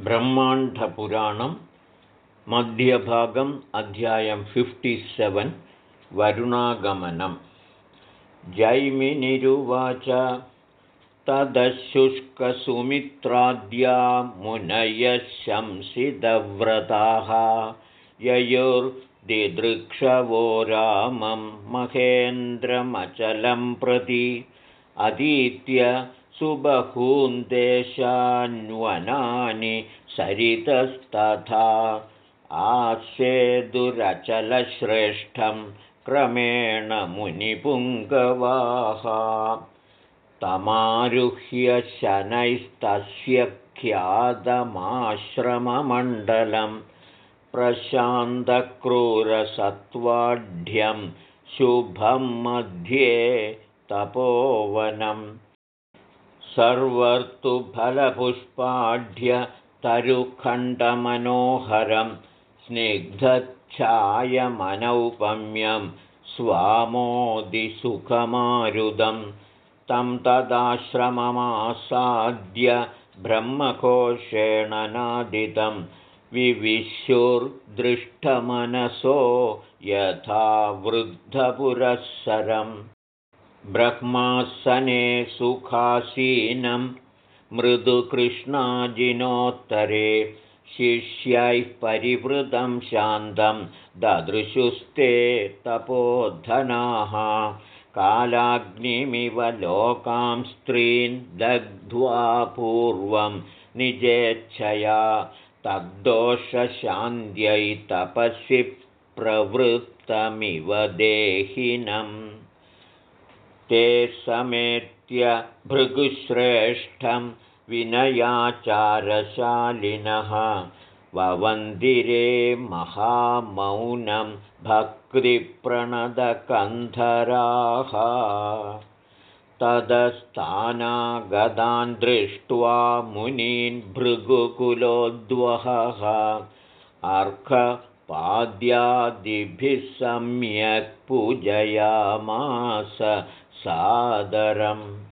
ब्रह्माण्डपुराणं मध्यभागम् अध्यायं fifty seven वरुणागमनं। जैमिनिरुवाच तदशुष्कसुमित्राद्या मुनयः शंसितव्रताः ययुर्दिदृक्षवो रामं महेन्द्रमचलं प्रति अधीत्य सुबहून्देशान्वनानि सरितस्तथा आस्येदुरचलश्रेष्ठं क्रमेण मुनिपुङ्गवाः तमारुह्य शनैस्तस्य ख्यातमाश्रममण्डलं प्रशान्तक्रूरसत्त्वाढ्यं शुभं मध्ये तपोवनम् सर्वर्तुफलपुष्पाढ्य तरुखण्डमनोहरं स्निग्धच्छायमनौपम्यं स्वामोदिसुखमारुदं तं तदाश्रममासाद्य ब्रह्मकोशेण नादितं विविश्युर्दृष्टमनसो यथा वृद्धपुरःसरम् ब्रह्मासने सुखासीनं मृदुकृष्णाजिनोत्तरे शिष्यैः परिवृतं शान्तं ददृशुस्ते तपोधनाः। कालाग्निमिव लोकां स्त्रीन् दग्ध्वा पूर्वं निजेच्छया तद्दोषशान्त्यै तपसि प्रवृत्तमिव देहिनम् ते समेत्य भृगुश्रेष्ठं विनयाचारशालिनः। ववन्दिरे महामौनं भक्तिप्रणदकन्धराः। तदस्थानागदान् दृष्ट्वा मुनीन् भृगुकुलोद्वहः। अर्कपाद्यादिभिः सम्यक् पूजयामास सादरं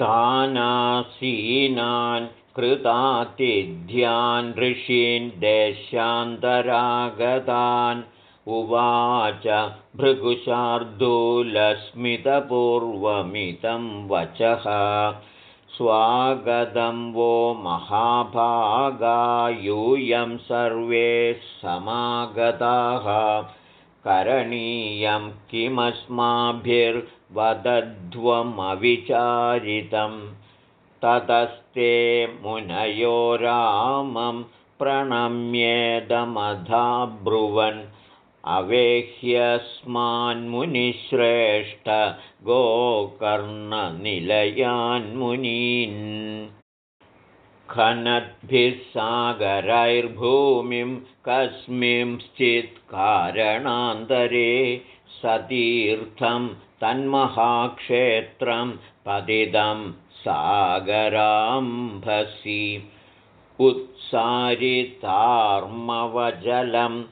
तानासीनान् कृतातिध्यान् ऋषीन् देशान्तरागतान् उवाच भृगुशार्दूलस्मितपूर्वमितं वचः। स्वागतं वो महाभागायूयं सर्वे समागताः। करणीयं किमस्माभिर्वदध्वमविचारितं ततस्ते मुनयो रामं प्रणम्येदमधाब्रुवन् अवेह्यस्मान्मुनिश्रेष्ठ गोकर्णनिलयान्मुनीन्। खनद्भिः सागरैर्भूमिं कस्मिंश्चित् कारणान्तरे सतीर्थं तन्महाक्षेत्रं पतितं सागराम्भसि। उत्सारितार्मवजलं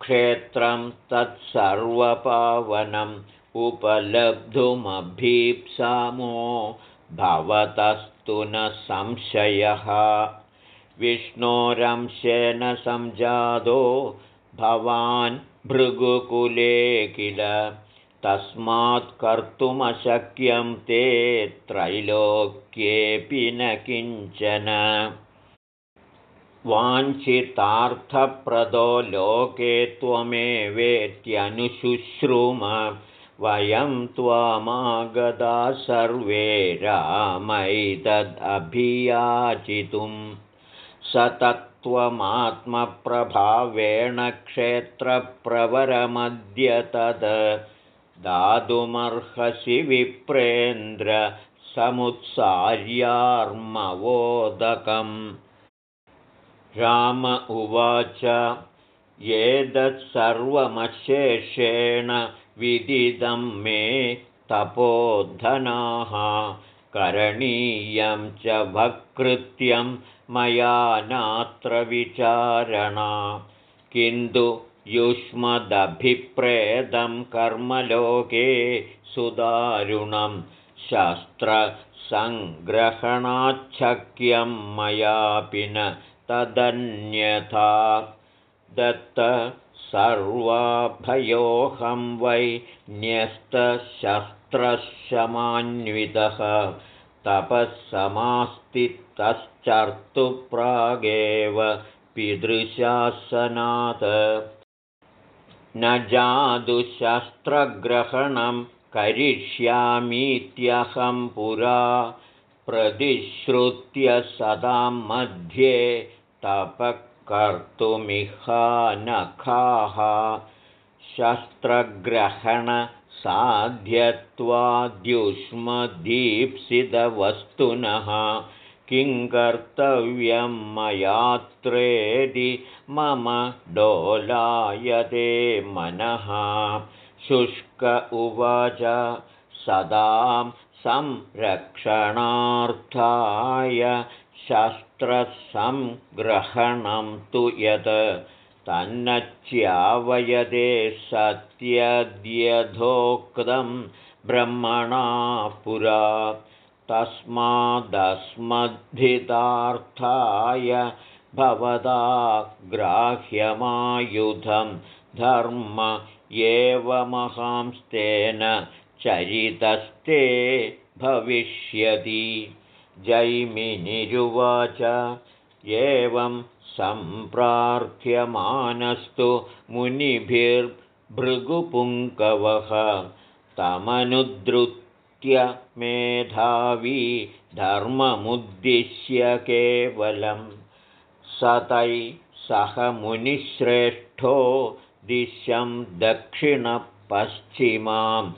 क्षेत्रं तत्सर्वपावनम् उपलब्धुमभीप्सामो भवतस्तु न संशयः। विष्णोरंशेन संजातो भवान् भृगुकुले किल तस्मात् कर्तुमशक्यं ते त्रैलोक्येऽपि न किञ्चन। वाञ्छितार्थप्रदो लोके त्वमेवेत्यनुशुश्रुम वयं त्वामागदा सर्वे रामैतदभियाचितुं स तत्त्वमात्मप्रभावेण क्षेत्रप्रवरमद्य तद् दातुमर्हसि विप्रेन्द्र समुत्सार्यार्मवोदकम्। राम उवाच एतत्सर्वमशेषेण विदितं मे तपोधनाः। करणीयं च भकृत्यं मया नात्र विचारणा। किन्तु युष्मदभिप्रेदं कर्मलोके सुदारुणं शस्त्रसङ्ग्रहणाच्छक्यं मयापि न तदन्यथा दत्त सर्वाभयोऽहं वै न्यस्तशस्त्रशमान्वितः। तपःसमास्तितश्चर्तु प्रागेव न जादुशस्त्रग्रहणं करिष्यामीत्यहं पुरा प्रतिश्रुत्य सदां मध्ये तपःकर्तुमिहानखाः। शस्त्रग्रहणसाध्यत्वाद्युष्मदीप्सितवस्तुनः किं कर्तव्यं मयात्रेदि मम डोलायते मनः। शुष्क उवाच सदां संरक्षणार्थाय शस्त्रसंग्रहणं तु यत् तन्नच्यावयदे सत्यद्यथोक्तं ब्रह्मणा पुरा तस्मादस्मद्धितार्थाय भवदा ग्राह्यमायुधं धर्म एवमहांस्तेन चरितस्ते भविष्यति। जैमिनिरुवाच एवं सम्प्रार्थ्यमानस्तु मुनिभिर्भृगुपुङ्कवः। तमनुद्रुत्य मेधावी धर्ममुद्दिश्य केवलं। सतै सह मुनिश्रेष्ठो दिशं दक्षिणपश्चिमां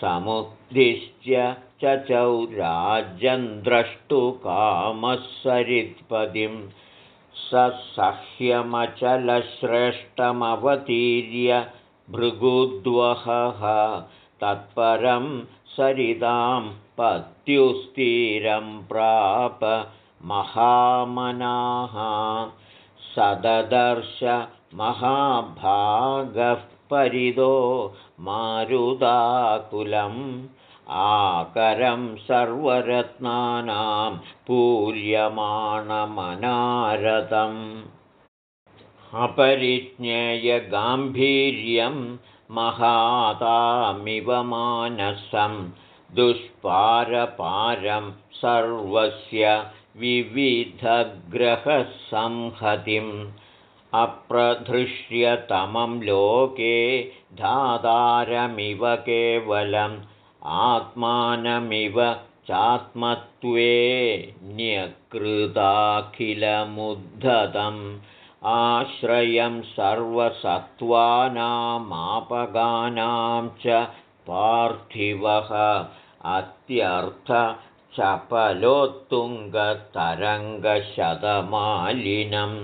समुद्दिश्य चौराजन्द्रष्टुकामः सरित्पदिं स सह्यमचलश्रेष्ठमवतीर्य भृगुद्वहः तत्परं सरितां पत्युस्तीरं प्राप महामनाः सददर्श महाभागः परिदो मारुदाकुलम् आकरं सर्वरत्नानां पूर्यमाणमनारतम् अपरिज्ञेयगाम्भीर्यं महातामिव मानसं दुष्पारपारं सर्वस्य विविधग्रहसंहतिम् अप्रधृष्यतमं लोके धातारमिव केवलम् आत्मानमिव चात्मत्वे न्यकृताखिलमुद्धतम् आश्रयं सर्वसत्त्वानामापगानां च पार्थिवः अत्यर्थचपलोत्तुङ्गतरङ्गशतमालिनम्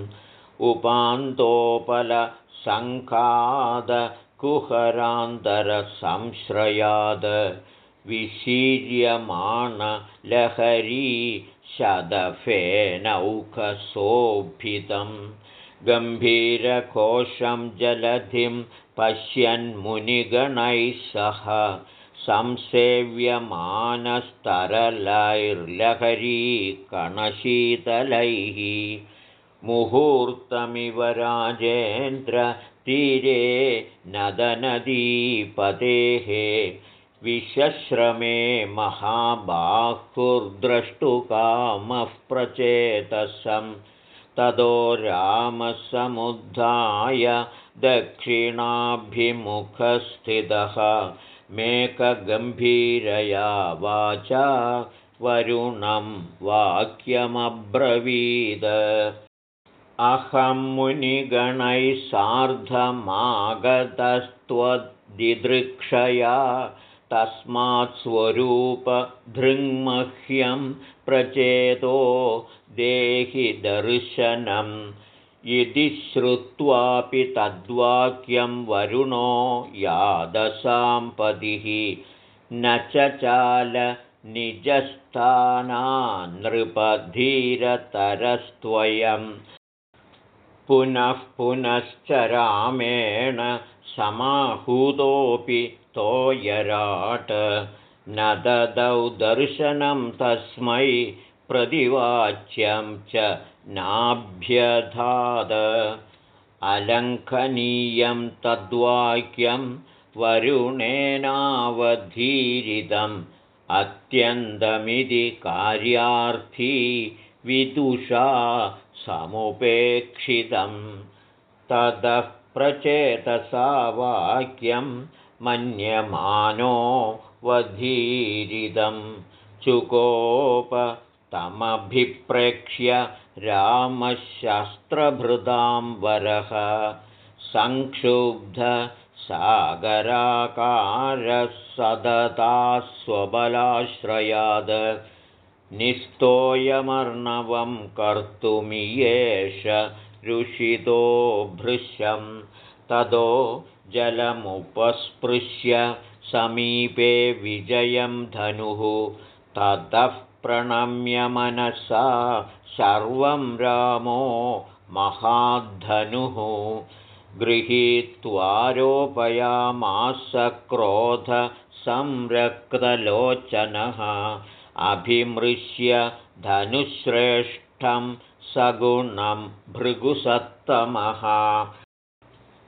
उपान्तोपलसङ्खादकुहरान्तरसंश्रयाद विशीर्यमाणलहरी शदफेनौकशोभितम् गम्भीरकोशं जलधिं पश्यन्मुनिगणैः सह संसेव्यमानस्तरलैर्लहरीकणशीतलैः। मुहूर्तमिव राजेन्द्रतीरे नदनदीपतेः विश्रमे महाबाहुर्द्रष्टुकामः प्रचेतसं ततो रामसमुद्धाय दक्षिणाभिमुखस्थितः मेकगम्भीरया वाचा वरुणं वाक्यमब्रवीद। अहं मुनिगणैः सार्धमागतस्त्वद्दिदृक्षया तस्मात् स्वरूपधृङ्मह्यं प्रचेतो देहि दर्शनम्। इति श्रुत्वापि तद्वाक्यं वरुणो यादसाम्पतिः न चाल निजस्थानानृपधीरतरस्त्वयं पुनः पुनश्च रामेण समाहूतोऽपि तोयराट। न ददौ दर्शनं तस्मै प्रतिवाच्यं च नाभ्यधाद। अलङ्घनीयं तद्वाक्यं वरुणेनावधीरितम् अत्यन्तमिति कार्यार्थी विदुषा समुपेक्षितं ततः प्रचेतसा वाक्यं मन्यमानो वधीरिदं चुकोप तमभिप्रेक्ष्य रामशस्त्रभृतां वरः संक्षुब्धसागराकारः सदता स्वबलाश्रयाद निस्तोयमर्णवं कर्तुमियेष ऋषितो भृश्यं ततो जलमुपस्पृश्य समीपे विजयं धनुः ततः प्रणम्य मनसा सर्वं रामो महाद्धनुः। गृहीत्वारोपयामासक्रोधसंरक्तलोचनः अभिमृश्य धनुश्रेष्ठं सगुणं भृगुसत्तमः।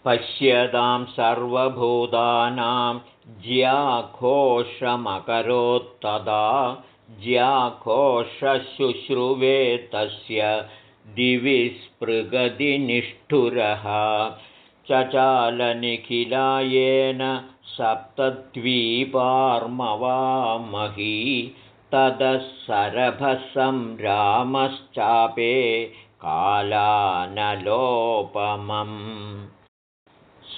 पश्यतां सर्वभूतानां ज्याघोषमकरोत्तदा ज्याघोषशुश्रुवे तस्य दिविस्पृगतिनिष्ठुरः चचालनिखिलायेन सप्तद्वीपार्मवामही ततः सरभसं रामश्चापे कालानलोपमम्।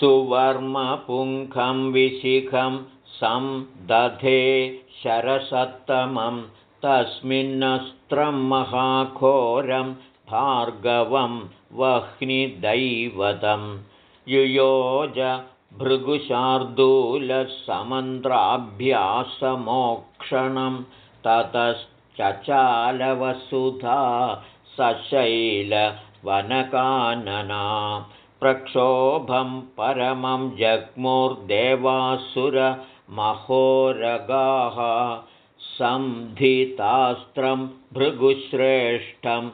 सुवर्मपुङ्खं विशिखं सं दधे शरसत्तमं तस्मिन्नस्त्रं महाघोरं भार्गवं वह्निदैवतं। युयोज भृगुशार्दूलसमन्त्राभ्यासमोक्षणं ततश्चचालवसुधा सशैलवनकानना प्रक्षोभं परमं जग्मुर्देवासुरमहोरगाः संधितास्त्रं भृगुश्रेष्ठं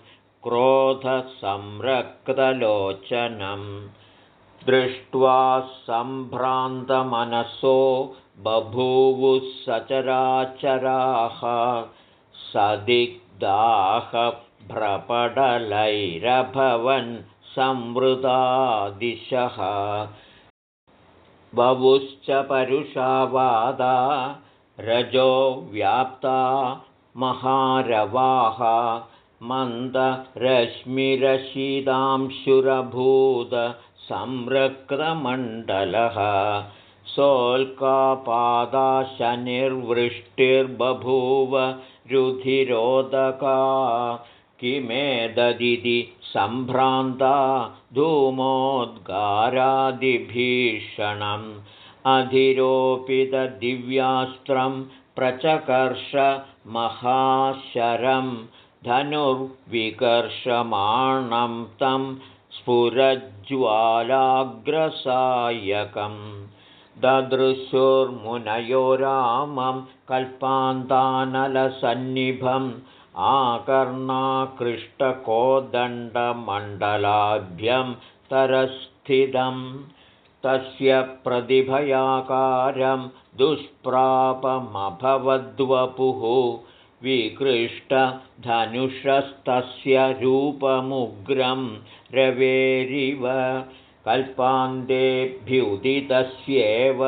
क्रोधसंरक्तलोचनम् दृष्ट्वा सम्भ्रान्तमनसो बभूवुः सचराचराः सदिग्धाः भ्रपडलैरभवन् संवृता दिशः बभुश्च परुषावादा रजो व्याप्ता महारवाः मन्दरश्मिरशिदांशुरभूत संरक्तमण्डलः सोल्कापादाशनिर्वृष्टिर्बभूव रुधिरोदका किमेददिति सम्भ्रान्ता धूमोद्गारादिभीषणम् अधिरोपितदिव्यास्त्रं प्रचकर्ष महाशरं धनुर्विकर्षमाणं तं स्फुरज्ज्वालाग्रसायकं ददृशुर्मुनयो रामं कल्पान्तानलसन्निभम् आकर्णाकृष्टकोदण्डमण्डलाभ्यं तरस्थितं। तस्य प्रतिभयाकारं दुष्प्रापमभवद्वपुः विकृष्टधनुषस्तस्य रूपमुग्रं रवेरिव कल्पान्तेऽभ्युदितस्येव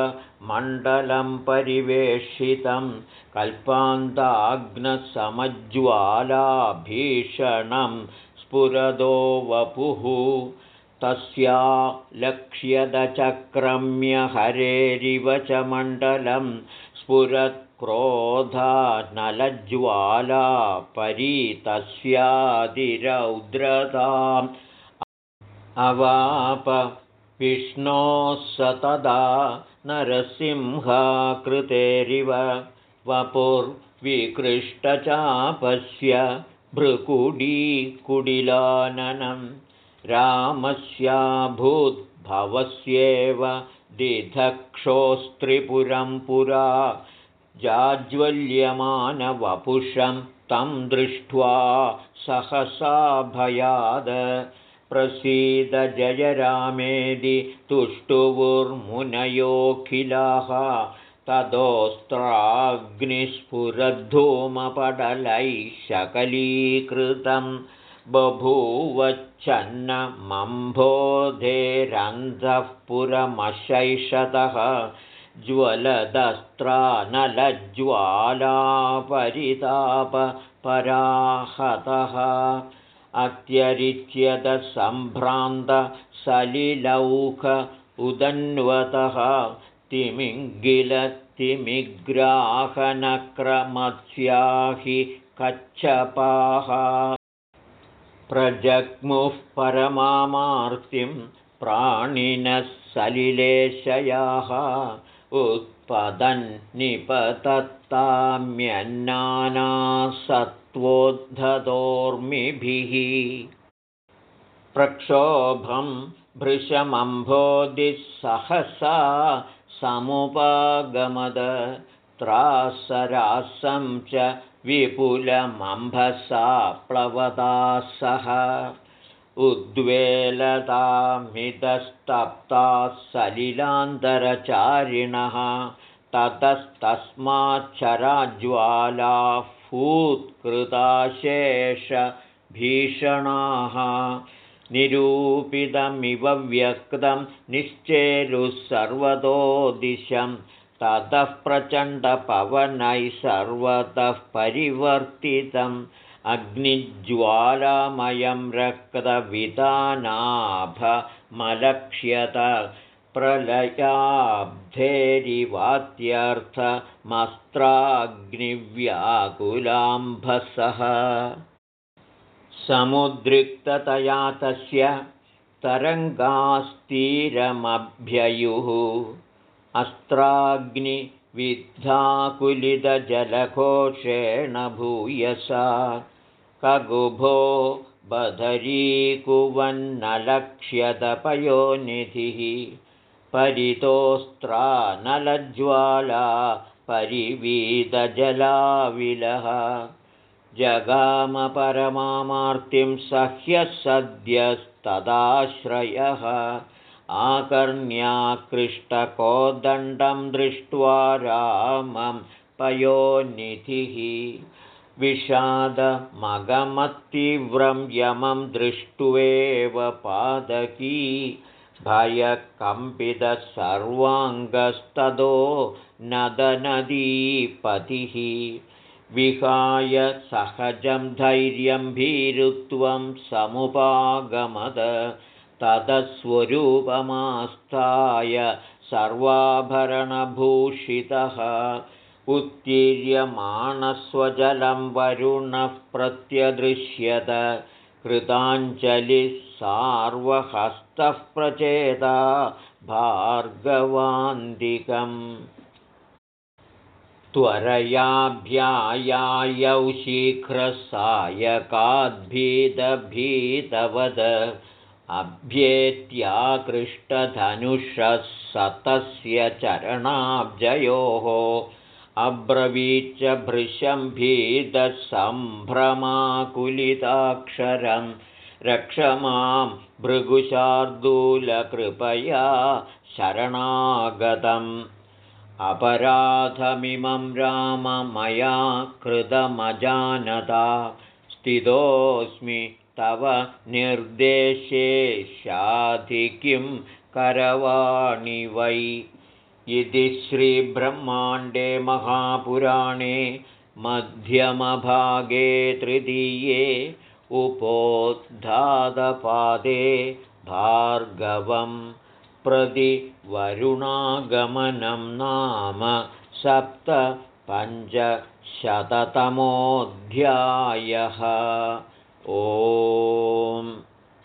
मण्डलं परिवेशितं कल्पान्ताग्नसमज्ज्वालाभीषणं स्फुरदो वपुः तस्या लक्ष्यदचक्रम्य हरेरिव च मण्डलं स्फुरत् क्रोधा नलज्वाला परीतस्यादिरौद्रताम् अवाप विष्णोः स तदा नरसिंहाकृतेरिव वपुर्विकृष्टचापस्य भ्रुकुडीकुडिलाननं रामस्याभूद्भवस्येव दिधक्षोस्त्रिपुरं पुरा जाज्वल्यमानवपुषं तं दृष्ट्वा सहसा भयाद प्रसीद जय रामेदि तुष्टुवुर्मुनयोऽखिलाः तदोस्त्राग्निस्फुरद्धूमपटलैः शकलीकृतं बभूवच्छन्नमम्भोधेरन्धः पुरमशैषतः ज्वलदस्त्रानलज्वालापरितापराहतः अत्यरिच्यतसम्भ्रान्तसलिलौख उदन्वतः तिमिङ्गिलतिमिग्राहनक्रमत्स्याहि कच्छपाः। प्रजग्मुः परमामार्तिं प्राणिनः सलिलेशयाः उत्पतन्निपतत्ताम्यन्नानासत्त्वोद्धतोर्मिभिः प्रक्षोभं भृशमम्भोदिः सहसा समुपागमद त्रासरासं च विपुलमम्भसा प्लवता सह। उद्वेलतामिदस्तप्ताः सलिलान्तरचारिणः ततस्तस्माच्छराज्वालाः फूत्कृताशेषभीषणाः निरूपितमिव व्यक्तं निश्चेरुः सर्वतो दिशं। ततः प्रचण्डपवनैः सर्वतः परिवर्तितम् अग्निज्वालामयं रक्तवितानाभमलक्ष्यत प्रलयाब्धेरिवात्यर्थमस्त्राग्निव्याकुलाम्भसः। समुद्रिक्ततया तस्य तरङ्गास्तीरमभ्ययुः। अस्त्राग्निविद्धाकुलितजलघोषेण भूयसा। कगुभो बधरीकुवन्नलक्ष्यतपयोनिधिः परितोस्त्रानलज्वाला परिवीतजलाविलः जगामपरमामार्तिं सह्यः सद्यस्तदाश्रयः आकर्ण्याकृष्टकोदण्डं दृष्ट्वा रामं पयोनिधिः। विषादमगमत्तीव्रं यमं दृष्ट्वेव पादकी भयकम्पितः सर्वाङ्गस्तदो नदनदीपतिः। विहाय सहजं धैर्यं भीरुत्वं समुपागमद। ततस्वरूपमास्थाय सर्वाभरणभूषितः। उत्तीर्यमाणस्वजलं वरुणः प्रत्यदृश्यत कृताञ्जलिः सार्वहस्तः प्रचेता भार्गवान्दिकम्। त्वरयाभ्यायायौ शीघ्रसायकाद्भीतभीतवद। अभ्येत्याकृष्टधनुषः सतस्य चरणाब्जयोः अब्रवीच्च भृशं भीतसम्भ्रमाकुलिताक्षरं। रक्ष मां भृगुशार्दूलकृपया शरणागतम्। अपराधमिमं राम मया कृतमजानता। स्थितोऽस्मि तव निर्देशे शाधिकिं करवाणि वै इति श्रीब्रह्माण्डे महापुराणे मध्यमभागे तृतीये उपोद्धातपादे भार्गवं प्रति वरुणागमनं नाम सप्तपञ्चशततमोऽध्यायः। ओ